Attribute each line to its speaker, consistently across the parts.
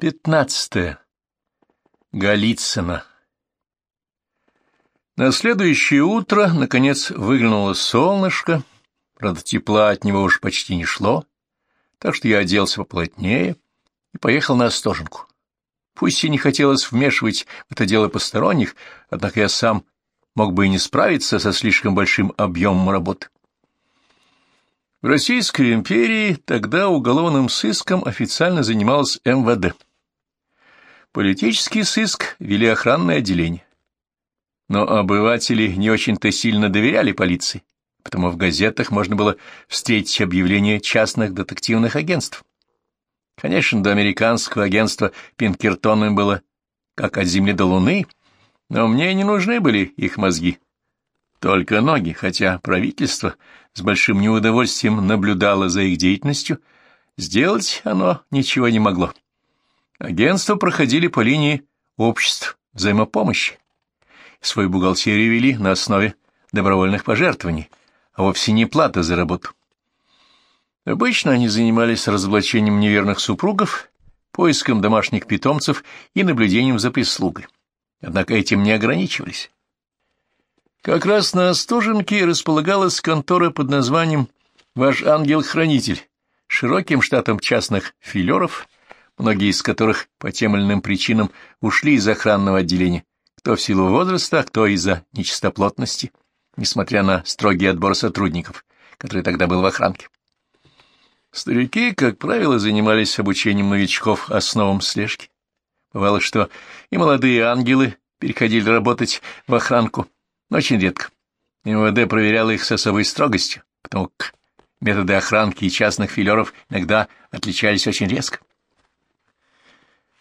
Speaker 1: Пятнадцатое. Голицына. На следующее утро, наконец, выглянуло солнышко, правда, тепла от него уж почти не шло, так что я оделся поплотнее и поехал на Остоженку. Пусть и не хотелось вмешивать в это дело посторонних, однако я сам мог бы и не справиться со слишком большим объемом работы. В Российской империи тогда уголовным сыском официально занималось МВД. Политический сыск вели охранное отделение. Но обыватели не очень-то сильно доверяли полиции, потому в газетах можно было встретить объявления частных детективных агентств. Конечно, до американского агентства Пинкертоном было как от земли до луны, но мне не нужны были их мозги. Только ноги, хотя правительство с большим неудовольствием наблюдало за их деятельностью, сделать оно ничего не могло. Агентства проходили по линии обществ взаимопомощи. Свою бухгалтерию вели на основе добровольных пожертвований, а вовсе не плата за работу. Обычно они занимались разоблачением неверных супругов, поиском домашних питомцев и наблюдением за прислугой. Однако этим не ограничивались. Как раз на Остоженке располагалась контора под названием «Ваш ангел-хранитель», широким штатом частных филеров – многие из которых по тем или иным причинам ушли из охранного отделения, кто в силу возраста, а кто из-за нечистоплотности, несмотря на строгий отбор сотрудников, который тогда был в охранке. Старики, как правило, занимались обучением новичков основам слежки. Бывало, что и молодые ангелы переходили работать в охранку, но очень редко. МВД проверяла их с особой строгостью, потому как методы охранки и частных филеров иногда отличались очень резко.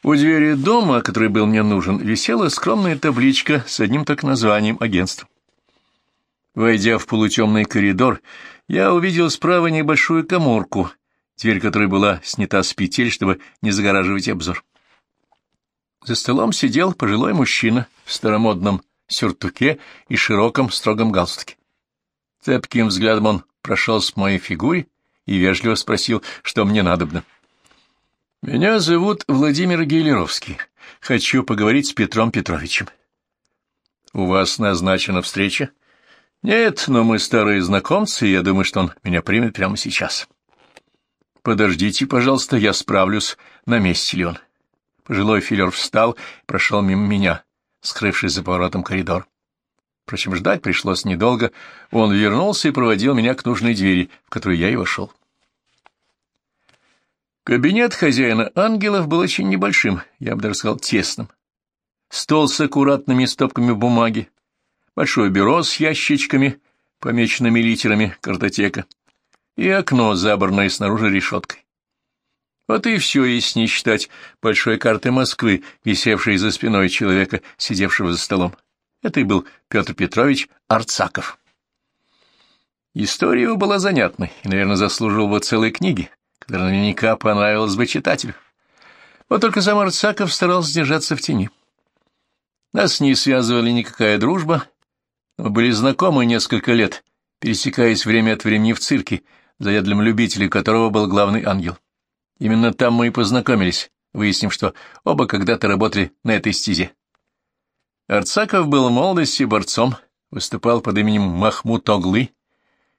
Speaker 1: У двери дома, который был мне нужен, висела скромная табличка с одним так названием агентства. Войдя в полутемный коридор, я увидел справа небольшую коморку, дверь которой была снята с петель, чтобы не загораживать обзор. За столом сидел пожилой мужчина в старомодном сюртуке и широком строгом галстуке. Цепким взглядом он прошел с моей фигуре и вежливо спросил, что мне надобно. — меня зовут Владимир Гейлеровский. Хочу поговорить с Петром Петровичем. У вас назначена встреча? Нет, но мы старые знакомцы, и я думаю, что он меня примет прямо сейчас. Подождите, пожалуйста, я справлюсь, на месте ли он. Пожилой филер встал и прошел мимо меня, скрывшись за поворотом коридор. Впрочем, ждать пришлось недолго. Он вернулся и проводил меня к нужной двери, в которую я и вошел. Кабинет хозяина ангелов был очень небольшим, я бы даже сказал тесным. Стол с аккуратными стопками бумаги, большое бюро с ящичками, помеченными литерами картотека, и окно, забранное снаружи решеткой. Вот и все, если не считать большой карты Москвы, висевшей за спиной человека, сидевшего за столом. Это и был Петр Петрович Арцаков. История его была занятной и, наверное, заслуживала бы целой книги которая наверняка понравилась бы читателю. Вот только сам Арцаков старался держаться в тени. Нас не связывали никакая дружба, мы были знакомы несколько лет, пересекаясь время от времени в цирке, заядлым любителем которого был главный ангел. Именно там мы и познакомились, выяснив, что оба когда-то работали на этой стезе. Арцаков был в молодости борцом, выступал под именем Махмуд Оглы,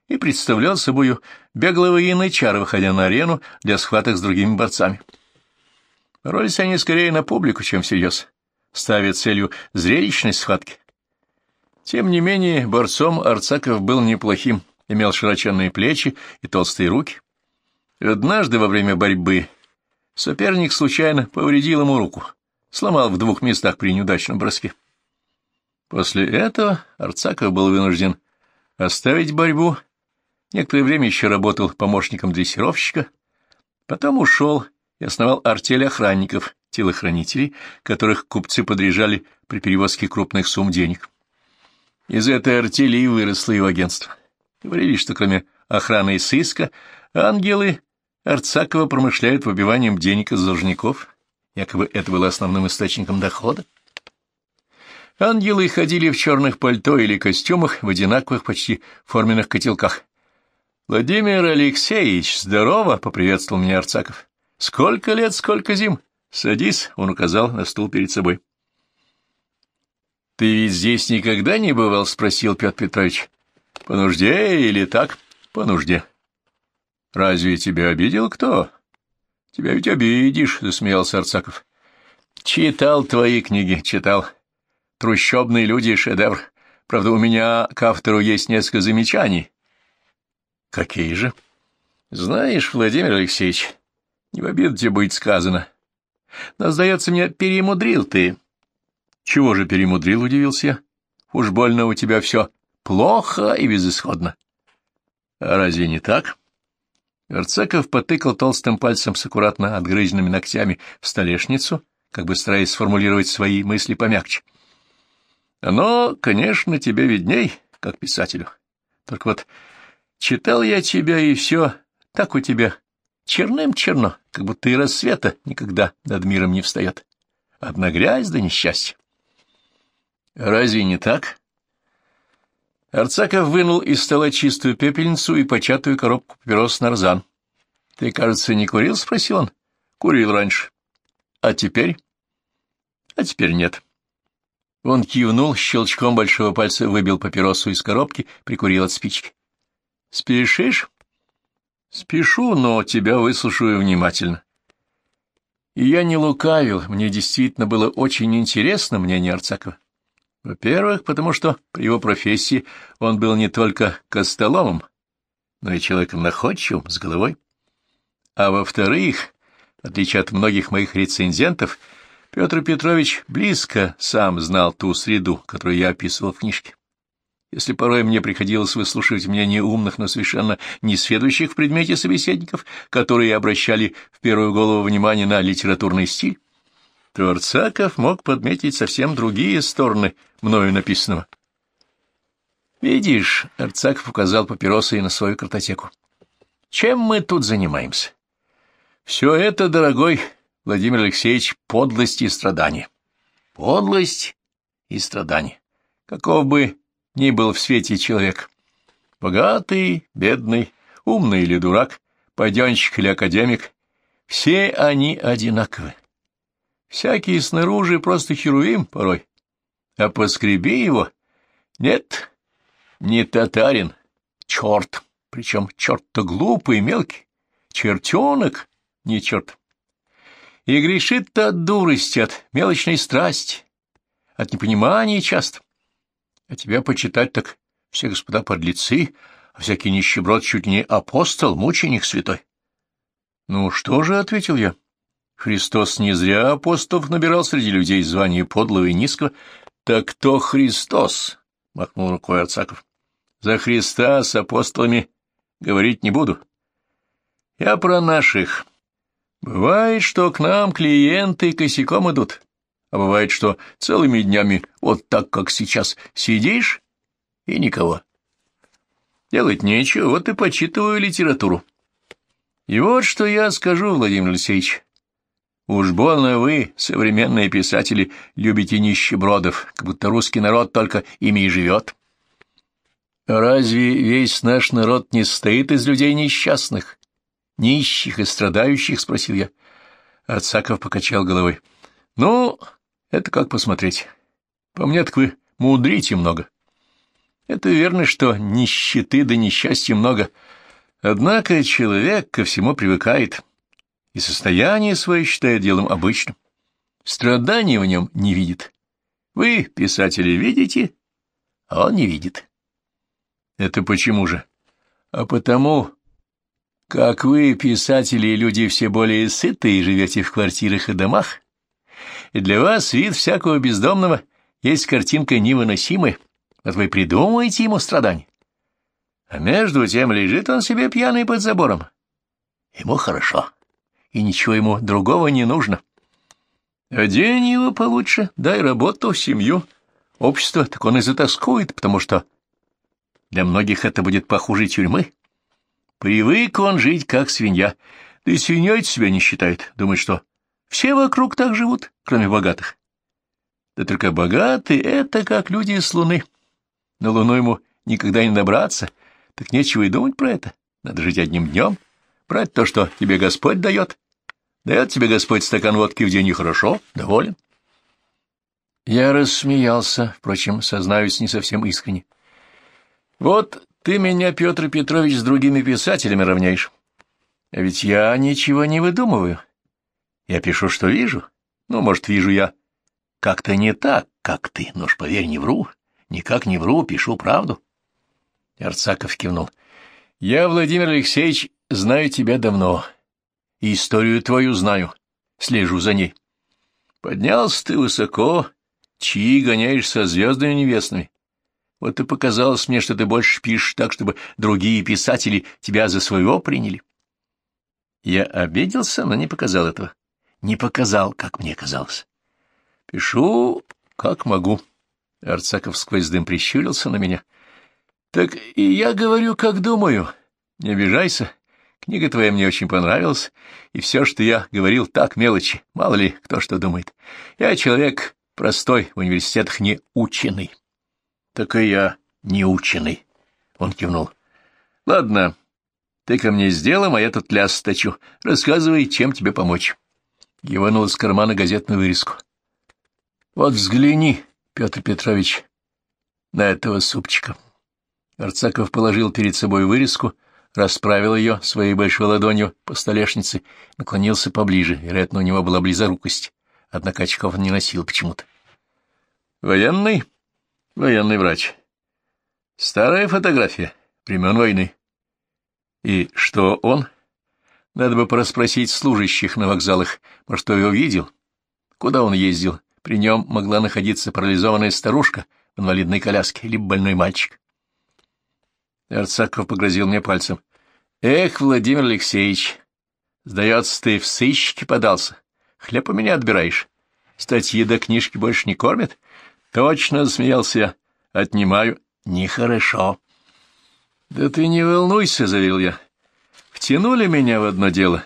Speaker 1: и представлял собою беглого янычара, выходя на арену для схваток с другими борцами. Боролись они скорее на публику, чем всерьез, ставя целью зрелищность схватки. Тем не менее, борцом Арцаков был неплохим, имел широченные плечи и толстые руки. Однажды во время борьбы соперник случайно повредил ему руку, сломал в двух местах при неудачном броске. После этого Арцаков был вынужден оставить борьбу Некоторое время еще работал помощником дрессировщика, потом ушел и основал артель охранников, телохранителей, которых купцы подряжали при перевозке крупных сумм денег. Из этой артели и выросло его агентство. Говорили, что кроме охраны и сыска, ангелы Арцакова промышляют выбиванием денег из должников, якобы это было основным источником дохода. Ангелы ходили в черных пальто или костюмах в одинаковых почти форменных котелках. «Владимир Алексеевич, здорово!» — поприветствовал меня Арцаков. «Сколько лет, сколько зим! Садись, — он указал на стул перед собой. — Ты ведь здесь никогда не бывал? — спросил Петр Петрович. — По нужде или так? — По нужде. — Разве тебя обидел кто? — Тебя ведь обидишь, — засмеялся Арцаков. — Читал твои книги, читал. Трущобные люди — шедевр. Правда, у меня к автору есть несколько замечаний. — Какие же? — Знаешь, Владимир Алексеевич, не в обиду тебе будет сказано. Но, сдается мне, перемудрил ты. — Чего же перемудрил, — удивился я. — Уж больно у тебя все плохо и безысходно. — А разве не так? Арцеков потыкал толстым пальцем с аккуратно отгрызенными ногтями в столешницу, как бы стараясь сформулировать свои мысли помягче. — Оно, конечно, тебе видней, как писателю. Только вот читал я тебя, и все так у тебя черным черно, как будто и рассвета никогда над миром не встает. Одна грязь да несчастье. Разве не так? Арцаков вынул из стола чистую пепельницу и початую коробку папирос нарзан. — Ты, кажется, не курил? — спросил он. — Курил раньше. — А теперь? — А теперь нет. Он кивнул, щелчком большого пальца выбил папиросу из коробки, прикурил от спички. — Спешишь? Спешу, но тебя выслушаю внимательно. И я не лукавил, мне действительно было очень интересно мнение Арцакова. Во-первых, потому что при его профессии он был не только костоломом, но и человеком находчивым, с головой. А во-вторых, в отличие от многих моих рецензентов, Петр Петрович близко сам знал ту среду, которую я описывал в книжке. Если порой мне приходилось выслушивать мнения умных, но совершенно несведущих в предмете собеседников, которые обращали в первую голову внимание на литературный стиль, то Арцаков мог подметить совсем другие стороны мною написанного. «Видишь», — Арцаков указал папиросой на свою картотеку, — «чем мы тут занимаемся? Все это, дорогой Владимир Алексеевич, подлость и страдание. Подлость и страдание. Каков бы ни был в свете человек. Богатый, бедный, умный или дурак, паденщик или академик, все они одинаковы. Всякий снаружи просто херувим порой, а поскреби его. Нет, не татарин, черт, причем черт-то глупый, мелкий, чертенок, не черт. И грешит-то от дурости, от мелочной страсти, от непонимания часто. А тебя почитать так все господа подлецы, а всякий нищеброд чуть не апостол, мученик святой. Ну что же, — ответил я, — Христос не зря апостолов набирал среди людей звание подлого и низкого. Так кто Христос? — махнул рукой Арцаков. За Христа с апостолами говорить не буду. Я про наших. Бывает, что к нам клиенты косяком идут, а бывает, что целыми днями, вот так, как сейчас, сидишь и никого. Делать нечего, вот и почитываю литературу. И вот что я скажу, Владимир Алексеевич. Уж больно вы, современные писатели, любите нищебродов, как будто русский народ только ими и живет. Разве весь наш народ не состоит из людей несчастных, нищих и страдающих? — спросил я. Отсаков покачал головой. — Ну, это как посмотреть. По мне, так вы мудрите много. Это верно, что нищеты да несчастья много. Однако человек ко всему привыкает и состояние свое считает делом обычным. Страдания в нем не видит. Вы, писатели, видите, а он не видит. Это почему же? А потому, как вы, писатели, люди все более сытые, живете в квартирах и домах, и для вас вид всякого бездомного есть картинка невыносимая, вот вы придумываете ему страдания. А между тем лежит он себе пьяный под забором. Ему хорошо, и ничего ему другого не нужно. Одень его получше, дай работу, семью, общество, так он и затаскует, потому что для многих это будет похуже тюрьмы. Привык он жить, как свинья, да и свиньей себя не считает, думает, что все вокруг так живут, кроме богатых. Да только богатые — это как люди с Луны. На Луну ему никогда не добраться, так нечего и думать про это. Надо жить одним днем, брать то, что тебе Господь дает. Дает тебе Господь стакан водки в день и хорошо, доволен. Я рассмеялся, впрочем, сознаюсь, не совсем искренне. Вот ты меня, Петр Петрович, с другими писателями равняешь. А ведь я ничего не выдумываю. Я пишу, что вижу. Ну, может, вижу я как-то не так, как ты, но ж поверь, не вру. Никак не вру, пишу правду. Арцаков кивнул. Я, Владимир Алексеевич, знаю тебя давно. И историю твою знаю. Слежу за ней. Поднялся ты высоко, чьи гоняешь со звездами небесными. Вот и показалось мне, что ты больше пишешь так, чтобы другие писатели тебя за своего приняли. Я обиделся, но не показал этого. Не показал, как мне казалось. Пишу, как могу. Арцаков сквозь дым прищурился на меня. Так и я говорю, как думаю. Не обижайся. Книга твоя мне очень понравилась, и все, что я говорил, так мелочи. Мало ли, кто что думает. Я человек простой, в университетах не ученый. Так и я не ученый. Он кивнул. Ладно, ты ко мне сделай, а я тут ляс сточу. Рассказывай, чем тебе помочь. Я вынул из кармана газетную вырезку. Вот взгляни, Петр Петрович, на этого супчика. Арцаков положил перед собой вырезку, расправил ее своей большой ладонью по столешнице, наклонился поближе. Вероятно, у него была близорукость, однако очков он не носил почему-то. Военный? Военный врач. Старая фотография, времен войны. И что он? Надо бы порасспросить служащих на вокзалах, может, кто его видел? Куда он ездил? При нем могла находиться парализованная старушка в инвалидной коляске, либо больной мальчик. Арцаков погрозил мне пальцем. — Эх, Владимир Алексеевич, сдается, ты в сыщики подался. Хлеб у меня отбираешь. Статьи до книжки больше не кормят? Точно, — засмеялся я. — Отнимаю. Нехорошо. — Да ты не волнуйся, — заверил я. — Втянули меня в одно дело.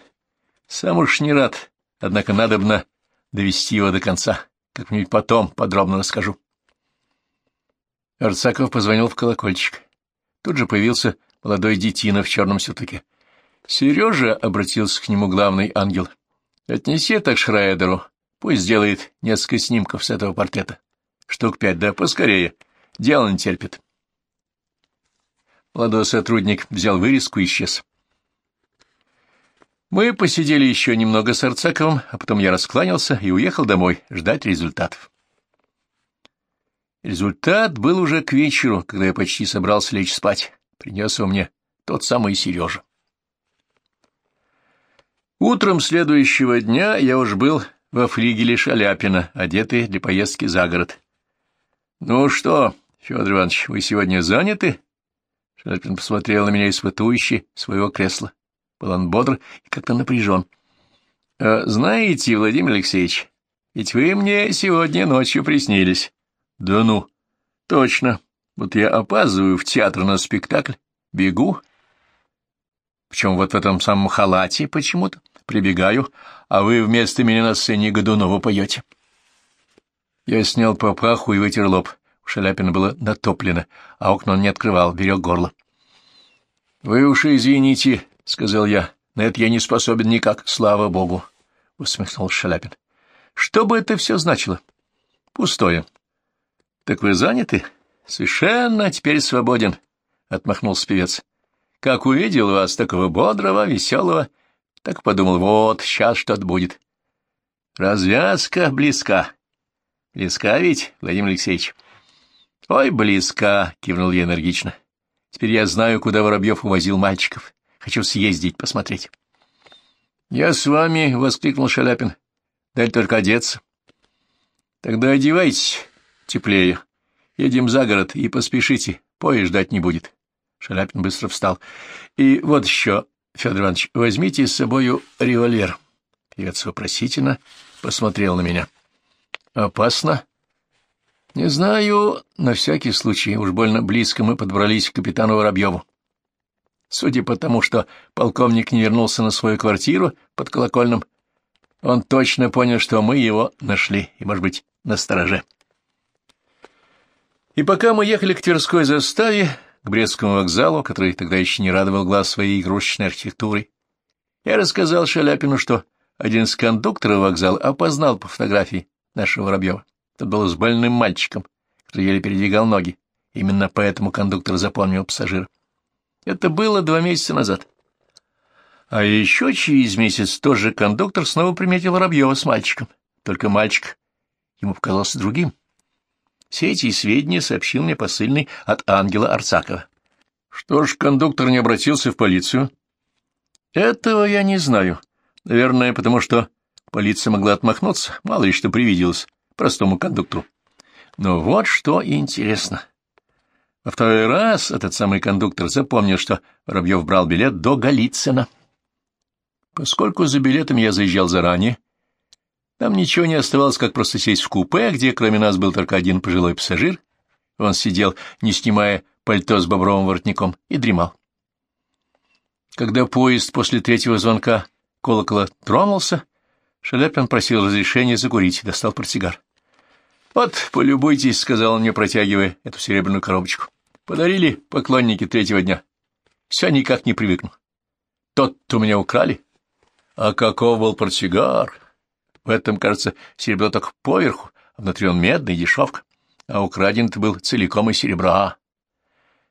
Speaker 1: Сам уж не рад, однако надобно довести его до конца. Как-нибудь потом подробно расскажу. Арцаков позвонил в колокольчик. Тут же появился молодой детина в черном сюртуке. — Сережа, — обратился к нему главный ангел, — отнеси так Шрайдеру, пусть сделает несколько снимков с этого портрета. Штук пять, да поскорее. Дело не терпит. Молодой сотрудник взял вырезку и исчез. Мы посидели еще немного с Арцаковым, а потом я раскланялся и уехал домой ждать результатов. Результат был уже к вечеру, когда я почти собрался лечь спать. Принес его мне тот самый Сережа. Утром следующего дня я уж был во флигеле Шаляпина, одетый для поездки за город. — Ну что, Федор Иванович, вы сегодня заняты? Шаляпин посмотрел на меня испытующе своего кресла. Был он бодр и как-то напряжен. «А — Знаете, Владимир Алексеевич, ведь вы мне сегодня ночью приснились. — Да ну, точно. Вот я опаздываю в театр на спектакль, бегу. Причем вот в этом самом халате почему-то. Прибегаю, а вы вместо меня на сцене Годунова поете. Я снял папаху и вытер лоб. У Шаляпина было натоплено, а окна он не открывал, берег горло. — Вы уж извините, — сказал я, — на это я не способен никак, слава богу, — усмехнулся Шаляпин. — Что бы это все значило? — Пустое. — Так вы заняты? — Совершенно теперь свободен, — отмахнулся певец. — Как увидел вас такого бодрого, веселого, так подумал, вот, сейчас что-то будет. — Развязка близка. — Близка ведь, Владимир Алексеевич? — Ой, близка, — кивнул я энергично. — Теперь я знаю, куда Воробьев увозил мальчиков. Хочу съездить, посмотреть. — Я с вами, — воскликнул Шаляпин. — Дай только одеться. — Тогда одевайтесь теплее. Едем за город и поспешите, поезд ждать не будет. Шаляпин быстро встал. — И вот еще, Федор Иванович, возьмите с собою револьвер. Певец вопросительно посмотрел на меня. — Опасно? — Не знаю, на всякий случай, уж больно близко мы подобрались к капитану Воробьеву. Судя по тому, что полковник не вернулся на свою квартиру под колокольным, он точно понял, что мы его нашли, и, может быть, на стороже. И пока мы ехали к Тверской заставе, к Брестскому вокзалу, который тогда еще не радовал глаз своей игрушечной архитектурой, я рассказал Шаляпину, что один из кондукторов вокзала опознал по фотографии нашего Воробьева. Это был с больным мальчиком, который еле передвигал ноги. Именно поэтому кондуктор запомнил пассажира. Это было два месяца назад. А еще через месяц тоже кондуктор снова приметил Воробьева с мальчиком. Только мальчик ему показался другим. Все эти сведения сообщил мне посыльный от Ангела Арцакова. Что ж, кондуктор не обратился в полицию? Этого я не знаю. Наверное, потому что полиция могла отмахнуться, мало ли что привиделось простому кондуктору. Но вот что интересно. Во второй раз этот самый кондуктор запомнил, что Воробьев брал билет до Голицына. Поскольку за билетом я заезжал заранее, нам ничего не оставалось, как просто сесть в купе, где кроме нас был только один пожилой пассажир. Он сидел, не снимая пальто с бобровым воротником, и дремал. Когда поезд после третьего звонка колокола тронулся, Шаляпин просил разрешения закурить и достал портсигар. — Вот, полюбуйтесь, — сказал он мне, протягивая эту серебряную коробочку. — Подарили поклонники третьего дня. Все никак не привыкну. Тот-то у меня украли. А каков был портсигар? В этом, кажется, серебро только поверху, а внутри он медный, дешевка. А украден-то был целиком из серебра.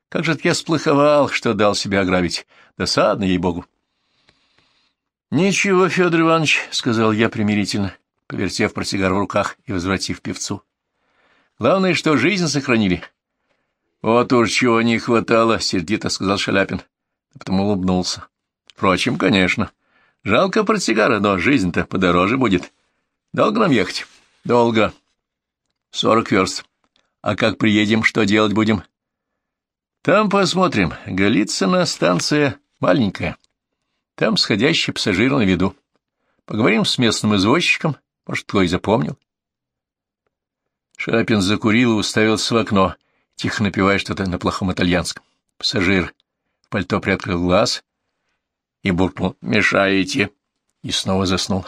Speaker 1: Как же я сплоховал, что дал себя ограбить. Досадно, ей-богу. — Ничего, Федор Иванович, — сказал я примирительно, повертев портсигар в руках и возвратив певцу. — Главное, что жизнь сохранили. — Вот уж чего не хватало, — сердито сказал Шаляпин, а потом улыбнулся. — Впрочем, конечно. Жалко портсигара, но жизнь-то подороже будет. Долго нам ехать? — Долго. — Сорок верст. А как приедем, что делать будем? Там посмотрим. Голицына станция маленькая. Там сходящий пассажир на виду. Поговорим с местным извозчиком, может, и запомнил. Шапин закурил и уставился в окно, тихо напевая что-то на плохом итальянском. Пассажир в пальто приоткрыл глаз и буркнул «Мешаете!» и снова заснул.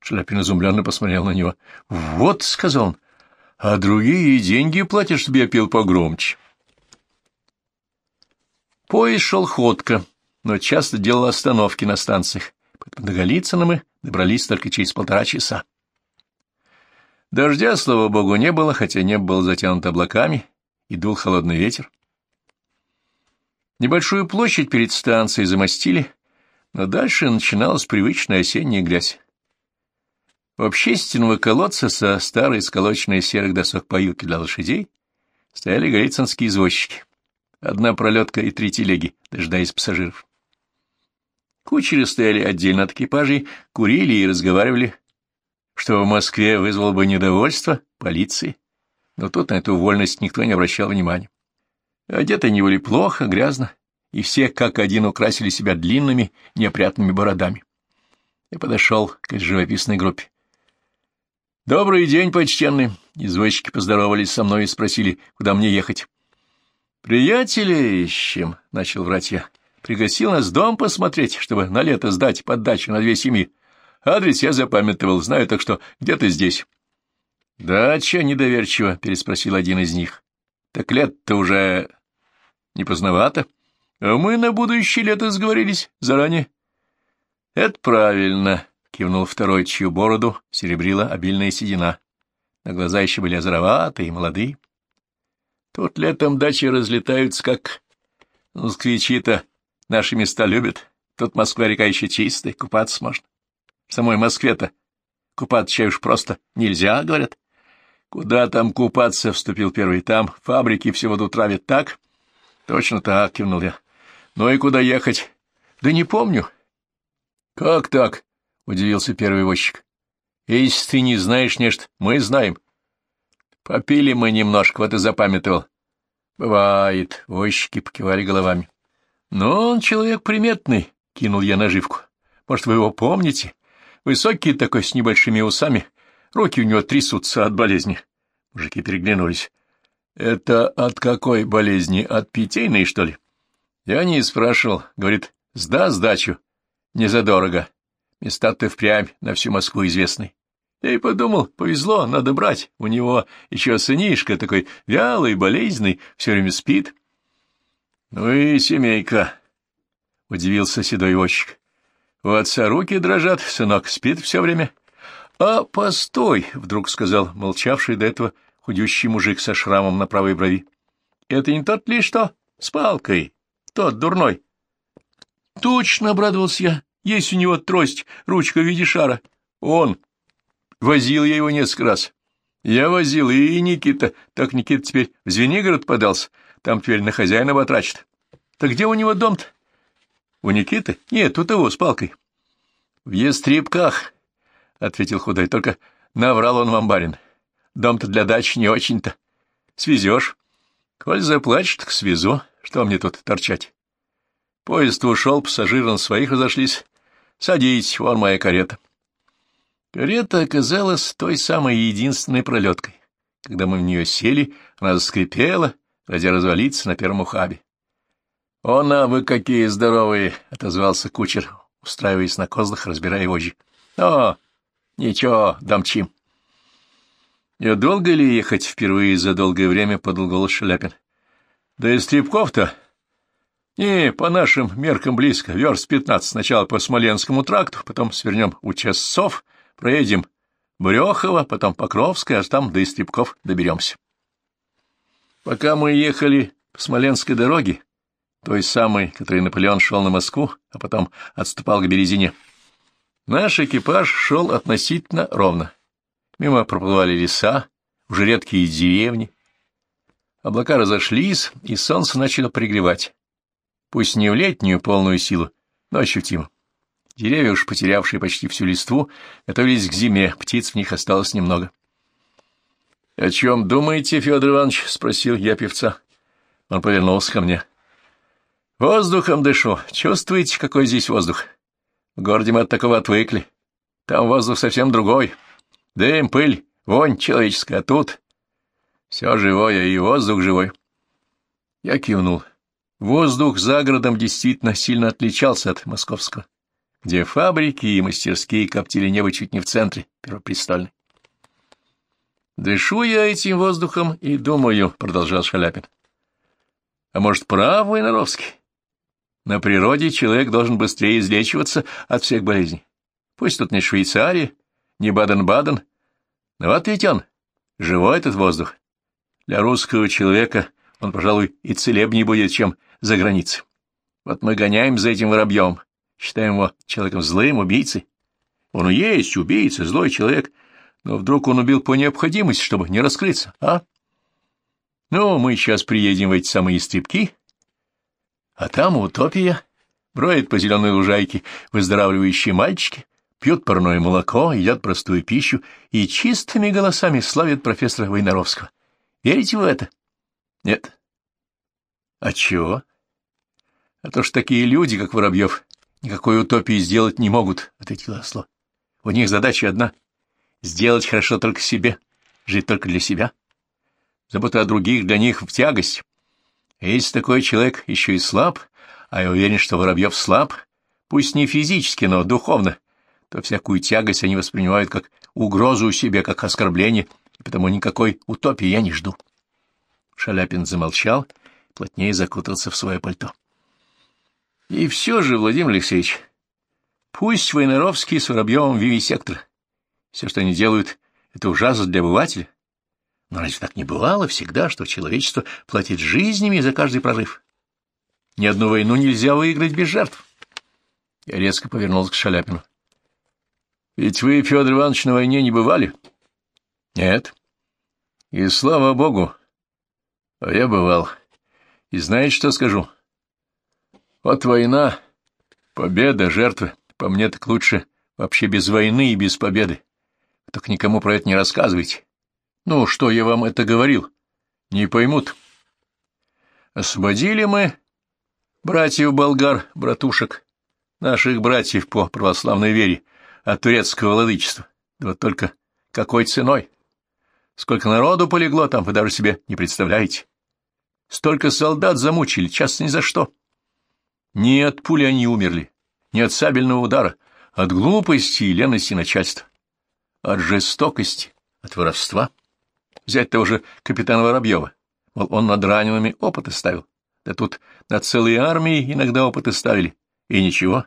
Speaker 1: Шляпин изумленно посмотрел на него. «Вот», — сказал он, — «а другие деньги платят, чтобы я пел погромче». Поезд шел ходко, но часто делал остановки на станциях, поэтому до Голицына мы добрались только через полтора часа. Дождя, слава богу, не было, хотя небо было затянуто облаками, и дул холодный ветер. Небольшую площадь перед станцией замостили, но дальше начиналась привычная осенняя грязь. У общественного колодца со старой сколоченной серых досок поилки для лошадей стояли голицынские извозчики одна пролетка и три телеги, дожидаясь пассажиров. Кучеры стояли отдельно от экипажей, курили и разговаривали, что в Москве вызвало бы недовольство полиции, но тут на эту вольность никто не обращал внимания. Одеты они были плохо, грязно, и все как один украсили себя длинными, неопрятными бородами. Я подошел к живописной группе. «Добрый день, почтенный!» Извозчики поздоровались со мной и спросили, куда мне ехать. «Приятеля ищем», — начал врать я. «Пригласил нас дом посмотреть, чтобы на лето сдать поддачу на две семьи. Адрес я запамятовал, знаю, так что где-то здесь». «Дача недоверчиво», — переспросил один из них. «Так лет-то уже не поздновато. А мы на будущее лето сговорились заранее». «Это правильно», — кивнул второй, чью бороду серебрила обильная седина. На глаза еще были озороватые и молодые. Тут летом дачи разлетаются, как москвичи-то наши места любят. Тут Москва-река еще чистая, купаться можно. Самой Москве-то купаться чай уж просто нельзя, говорят. Куда там купаться, вступил первый. Там фабрики всего тут травят так? Точно так, кивнул я. Ну и куда ехать? Да не помню. Как так? Удивился первый возчик. Если ты не знаешь, нечто, мы знаем. Попили мы немножко, вот и запамятовал. Бывает, возчики покивали головами. Но он человек приметный, кинул я наживку. Может, вы его помните? Высокий такой, с небольшими усами. Руки у него трясутся от болезни. Мужики переглянулись. Это от какой болезни? От питейной, что ли? Я не спрашивал. Говорит, сда сдачу. Не задорого. Места-то впрямь на всю Москву известны. Я и подумал, повезло, надо брать. У него еще сынишка такой вялый, болезненный, все время спит. — Ну и семейка, — удивился седой возчик. У отца руки дрожат, сынок спит все время. — А, постой, — вдруг сказал молчавший до этого худющий мужик со шрамом на правой брови. — Это не тот ли что? С палкой. Тот дурной. — Точно, — обрадовался я. Есть у него трость, ручка в виде шара. Он. Возил я его несколько раз. Я возил, и Никита. Так Никита теперь в Звенигород подался. Там теперь на хозяина потрачит. Так где у него дом-то? У Никиты? Нет, тут его с палкой. — В Естребках, — ответил худой, — только наврал он вам, барин. Дом-то для дачи не очень-то. Свезешь. Коль заплачешь, так свезу. Что мне тут торчать? Поезд ушел, пассажиры на своих разошлись. Садитесь, вон моя карета. Карета оказалась той самой единственной пролеткой. Когда мы в нее сели, она заскрипела, ради развалиться на первом ухабе. — Она, вы какие здоровые! — отозвался кучер, устраиваясь на козлах, разбирая вожжи. — О, ничего, домчим. — И долго ли ехать впервые за долгое время? — подал голос Шаляпин. — Да и Стребков-то... Не, по нашим меркам близко, верст пятнадцать. Сначала по Смоленскому тракту, потом свернем у Часцов, проедем Брехово, потом Покровское, а там до Истребков доберемся. Пока мы ехали по Смоленской дороге, той самой, которой Наполеон шел на Москву, а потом отступал к Березине. Наш экипаж шел относительно ровно. Мимо проплывали леса, уже редкие деревни. Облака разошлись, и солнце начало пригревать. Пусть не в летнюю полную силу, но ощутимо. Деревья, уж потерявшие почти всю листву, готовились к зиме, птиц в них осталось немного. — О чем думаете, Федор Иванович? — спросил я певца. Он повернулся ко мне. — Воздухом дышу. Чувствуете, какой здесь воздух? В городе мы от такого отвыкли. Там воздух совсем другой. Дым, пыль, вонь человеческая, а тут все живое и воздух живой. Я кивнул. Воздух за городом действительно сильно отличался от московского, где фабрики и мастерские коптили небо чуть не в центре Первопрестольной. «Дышу я этим воздухом и думаю», — продолжал Шаляпин. «А может, прав Войнаровский? На природе человек должен быстрее излечиваться от всех болезней. Пусть тут не Швейцария, не Баден-Баден, но вот ведь он, живой этот воздух. Для русского человека он, пожалуй, и целебнее будет, чем за границей. Вот мы гоняем за этим воробьем, считаем его человеком злым, убийцей. Он и есть убийца, злой человек, но вдруг он убил по необходимости, чтобы не раскрыться, а? Ну, мы сейчас приедем в эти самые стрипки, а там утопия. Броют по зеленой лужайке выздоравливающие мальчики, пьют парное молоко, едят простую пищу и чистыми голосами славят профессора Войнаровского. Верите в это? Нет. А чего? А то что такие люди, как Воробьев, никакой утопии сделать не могут, — ответил Осло. У них задача одна — сделать хорошо только себе, жить только для себя. Забота о других для них в тягость. Если такой человек еще и слаб, а я уверен, что Воробьев слаб, пусть не физически, но духовно, то всякую тягость они воспринимают как угрозу себе, как оскорбление, и потому никакой утопии я не жду. Шаляпин замолчал, плотнее закутался в свое пальто. И все же, Владимир Алексеевич, пусть Войнаровский с Воробьевым вивисектор. Все, что они делают, это ужасно для обывателя. Но разве так не бывало всегда, что человечество платит жизнями за каждый прорыв? Ни одну войну нельзя выиграть без жертв. Я резко повернулся к Шаляпину. — Ведь вы, Федор Иванович, на войне не бывали? — Нет. — И слава богу. А я бывал. И знаете, что скажу? Вот война, победа, жертвы. По мне так лучше вообще без войны и без победы. Так никому про это не рассказывайте. Ну, что я вам это говорил? Не поймут. Освободили мы братьев-болгар, братушек, наших братьев по православной вере от турецкого владычества. Да вот только какой ценой? Сколько народу полегло там, вы даже себе не представляете. Столько солдат замучили, часто ни за что. Не от пули они умерли, не от сабельного удара, от глупости и лености начальства, от жестокости, от воровства. Взять того же капитана Воробьева. Мол, он над ранеными опыты ставил. Да тут над целой армией иногда опыты ставили. И ничего.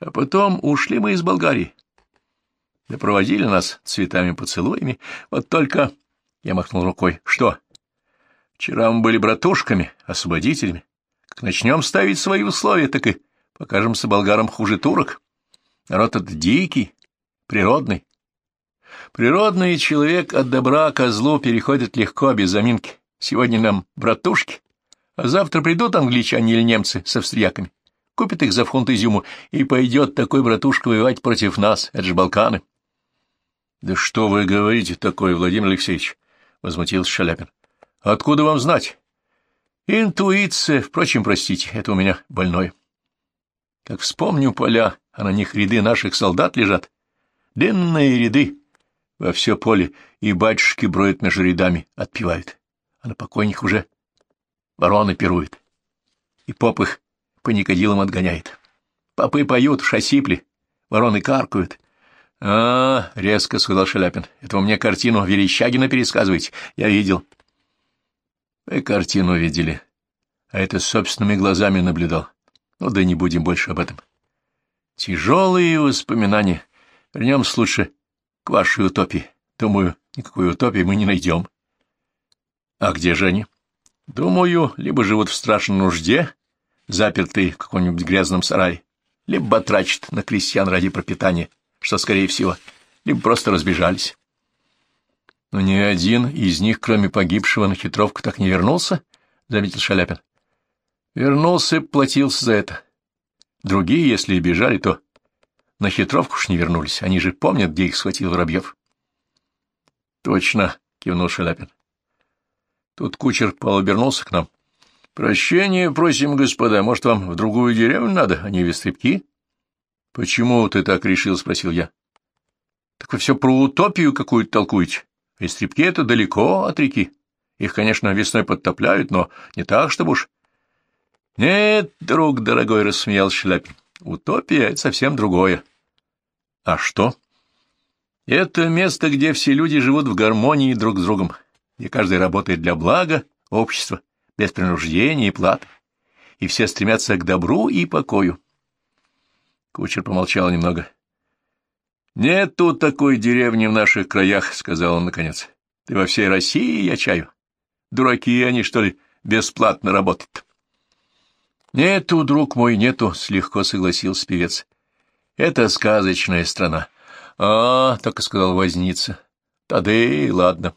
Speaker 1: А потом ушли мы из Болгарии. Да проводили нас цветами-поцелуями. Вот только... Я махнул рукой. Что? Вчера мы были братушками, освободителями. Как начнем ставить свои условия, так и покажемся болгарам хуже турок. Народ этот дикий, природный. Природный человек от добра к злу переходит легко, без заминки. Сегодня нам братушки, а завтра придут англичане или немцы с австрияками, купят их за фунт изюму, и пойдет такой братушка воевать против нас, это же Балканы. — Да что вы говорите такое, Владимир Алексеевич? — возмутился Шаляпин. — Откуда вам знать? — Интуиция, впрочем, простите, это у меня больное. Как вспомню поля, а на них ряды наших солдат лежат, длинные ряды, во все поле, и батюшки броют между рядами, отпевают, а на покойник уже вороны пируют, и поп их по никодилам отгоняет. Попы поют, шасипли, вороны каркают. — А, — резко сказал Шаляпин, — это вы мне картину Верещагина пересказываете. Я видел. — Вы картину видели, а это собственными глазами наблюдал. Ну да не будем больше об этом. Тяжелые воспоминания. Вернемся лучше к вашей утопии. Думаю, никакой утопии мы не найдем. А где же они? Думаю, либо живут в страшной нужде, запертые в каком-нибудь грязном сарае, либо батрачат на крестьян ради пропитания, что, скорее всего, либо просто разбежались. Но ни один из них, кроме погибшего на хитровку, так не вернулся, — заметил Шаляпин. Вернулся, платился за это. Другие, если и бежали, то на хитровку уж не вернулись. Они же помнят, где их схватил Воробьев. — Точно, — кивнул Шаляпин. Тут кучер полуобернулся к нам. — Прощения просим, господа. Может, вам в другую деревню надо, а не Вестребки? — Почему ты так решил? — спросил я. — Так вы все про утопию какую-то толкуете. Вестребки — это далеко от реки. Их, конечно, весной подтопляют, но не так, чтобы уж — Нет, друг дорогой, — рассмеял Шляпин, — утопия — это совсем другое. — А что? — Это место, где все люди живут в гармонии друг с другом, где каждый работает для блага общества, без принуждения и платы, и все стремятся к добру и покою. Кучер помолчал немного. — Нету такой деревни в наших краях, — сказал он наконец. — Ты во всей России, я чаю. Дураки они, что ли, бесплатно работают. Нету, друг мой, нету, — слегка согласился певец. Это сказочная страна. А, так и сказал возница. Тады, ладно.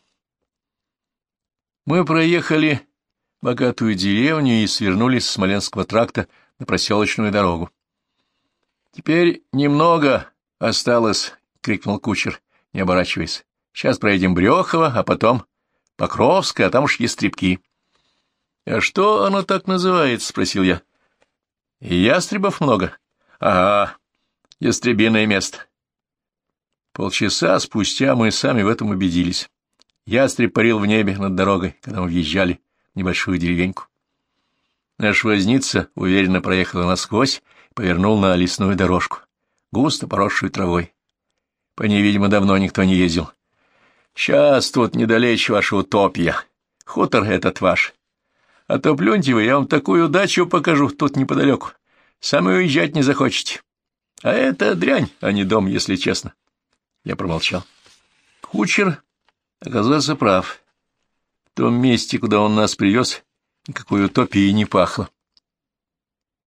Speaker 1: Мы проехали богатую деревню и свернули с Смоленского тракта на проселочную дорогу. Теперь немного осталось, — крикнул кучер, не оборачиваясь. Сейчас проедем Брехово, а потом Покровское, а там уж Ястребки. — А что оно так называется? — спросил я. — Ястребов много? — Ага, ястребиное место. Полчаса спустя мы сами в этом убедились. Ястреб парил в небе над дорогой, когда мы въезжали в небольшую деревеньку. Наш возница уверенно проехала насквозь и повернул на лесную дорожку, густо поросшую травой. По ней, видимо, давно никто не ездил. Сейчас тут недалече ваша утопия. Хутор этот ваш. А то плюньте вы, я вам такую удачу покажу тут неподалеку. Сами уезжать не захочете. А это дрянь, а не дом, если честно. Я промолчал. Кучер оказался прав. В том месте, куда он нас привез, никакой утопии не пахло.